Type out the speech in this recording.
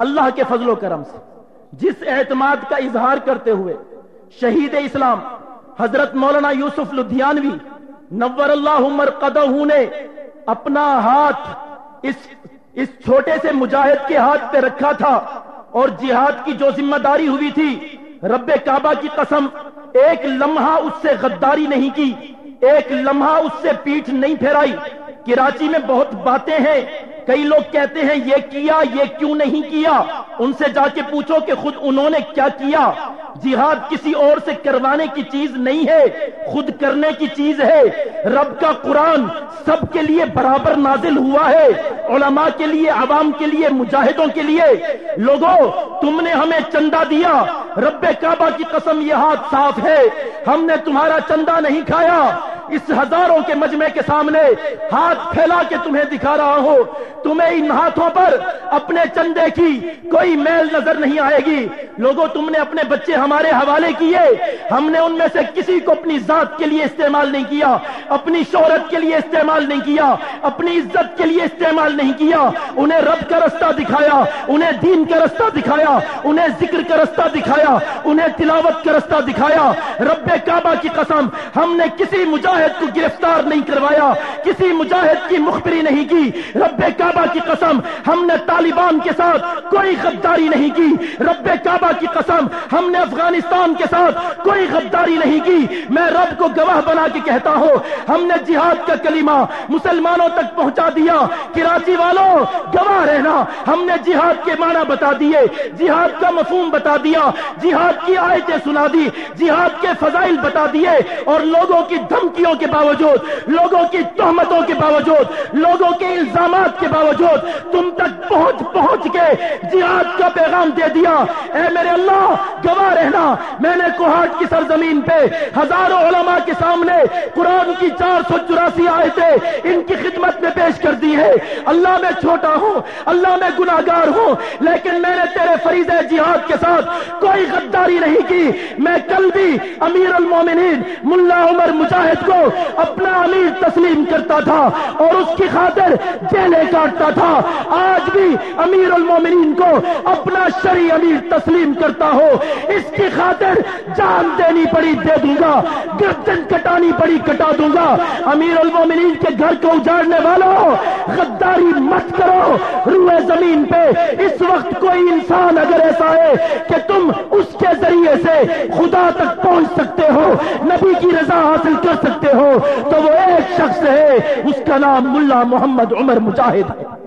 اللہ کے فضل و کرم سے۔ جس اعتماد کا اظہار کرتے ہوئے شہید اسلام حضرت مولانا یوسف لدھیانوی نور اللہ عمر قدہ نے اپنا ہاتھ اس اس چھوٹے سے مجاہد کے ہاتھ پہ رکھا تھا اور جہاد کی جو ذمہ داری ہوئی تھی، رب کعبہ کی قسم، ایک لمحہ اس سے غداری نہیں کی، ایک لمحہ اس سے پیٹھ نہیں پھیرائی۔ کراچی میں بہت باتیں ہیں کئی لوگ کہتے ہیں یہ کیا، یہ کیوں نہیں کیا؟ ان سے جا کے پوچھو کہ خود انہوں نے کیا کیا۔ جہاد کسی اور سے کروانے کی چیز نہیں ہے، خود کرنے کی چیز ہے۔ رب کا قرآن سب کے لیے برابر نازل ہوا ہے، علماء کے لیے، عوام کے لیے، مجاہدوں کے لیے۔ لوگوں تم نے ہمیں چندہ دیا۔ رب کعبہ کی قسم، یہ ہاتھ صاف ہے۔ ہم نے تمہارا چندہ نہیں کھایا۔ اس ہزاروں کے مجمع کے سامنے ہاتھ پھیلا کے تمہیں دکھا رہا ہوں۔ تمہیں ان ہاتھوں پر اپنے چندے کی کوئی میل نظر نہیں آئے گی۔ لوگوں، تم نے اپنے بچے ہمارے حوالے کیے۔ ہم نے ان میں سے کسی کو اپنی ذات کے لیے استعمال نہیں کیا، اپنی شہرت کے لیے استعمال نہیں کیا، اپنی عزت کے لیے استعمال نہیں کیا۔ انہیں رب کا رستہ دکھایا، انہیں دین کا رستہ دکھایا، انہیں ذکر کا رستہ دکھایا، انہیں تلاوت کا رستہ دکھایا۔ رب کعبہ کی قسم، ہم نے کسی مجاہد کو گرفتار نہیں کروایا، کسی مجاہد کی مخبری نہیں کی۔ رب کعبہ کی قسم، ہم نے طالبان کے ساتھ کوئی غداری نہیں کی۔ رب کعبہ کی قسم، ہم نے افغانستان کے ساتھ کوئی غداری نہیں کی۔ میں رب کو گواہ بنا کے کہتا ہوں، ہم نے جہاد کا کلمہ مسلمانوں تک پہنچا دیا۔ کراچی والوں، گواہ رہنا۔ ہم نے جہاد کے معنی بتا دیے، جہاد کا مفہوم بتا دیا۔ جہاد کی آیتیں سنا دی، جہاد کے فضائل بتا دیے۔ اور لوگوں کی دھمکیوں کے باوجود، لوگوں کی تہمتوں کے باوجود، لوگوں کے الزامات کے باوجود تم تک پہنچ پہنچ کے جہاد کا پیغام دے دیا۔ اے میرے اللہ، گواہ رہنا۔ میں نے کوہاٹ کی سرزمین پہ ہزاروں علماء کے سامنے قرآن کی چار سو چوراسی آیتیں ان کی خدمت میں پیش کر دی ہے اللہ میں چھوٹا ہوں، اللہ میں گناگار ہوں، لیکن میں نے تیرے فریض جہاد کے ساتھ کوئی غداری نہیں کی۔ میں کل بھی امیر المومنین، ملا عمر مجاہد کو اپنا امیر تسلیم کرتا تھا اور اس کی خاطر جیلے کاٹتا تھا۔ آج بھی امیر المومنین کو اپنا شری امیر تسلیم کرتا ہو۔ اس کی خاطر جان دینی پڑی دے دوں گا، گردن کٹانی پڑی کٹا دوں گا۔ امیر المومنین کے گھر کو اجاڑنے والوں غداری مت کرو۔ روئے زمین پہ اس وقت کوئی انسان اگر ایسا ہے کہ تم اس کے ذریعے سے خدا تک پہنچ سکتے ہو، نبی کی رضا حاصل کر سکتے ہو تو وہ ایک شخص ہے اس کا نام ملا محمد عمر مجاہد ہے۔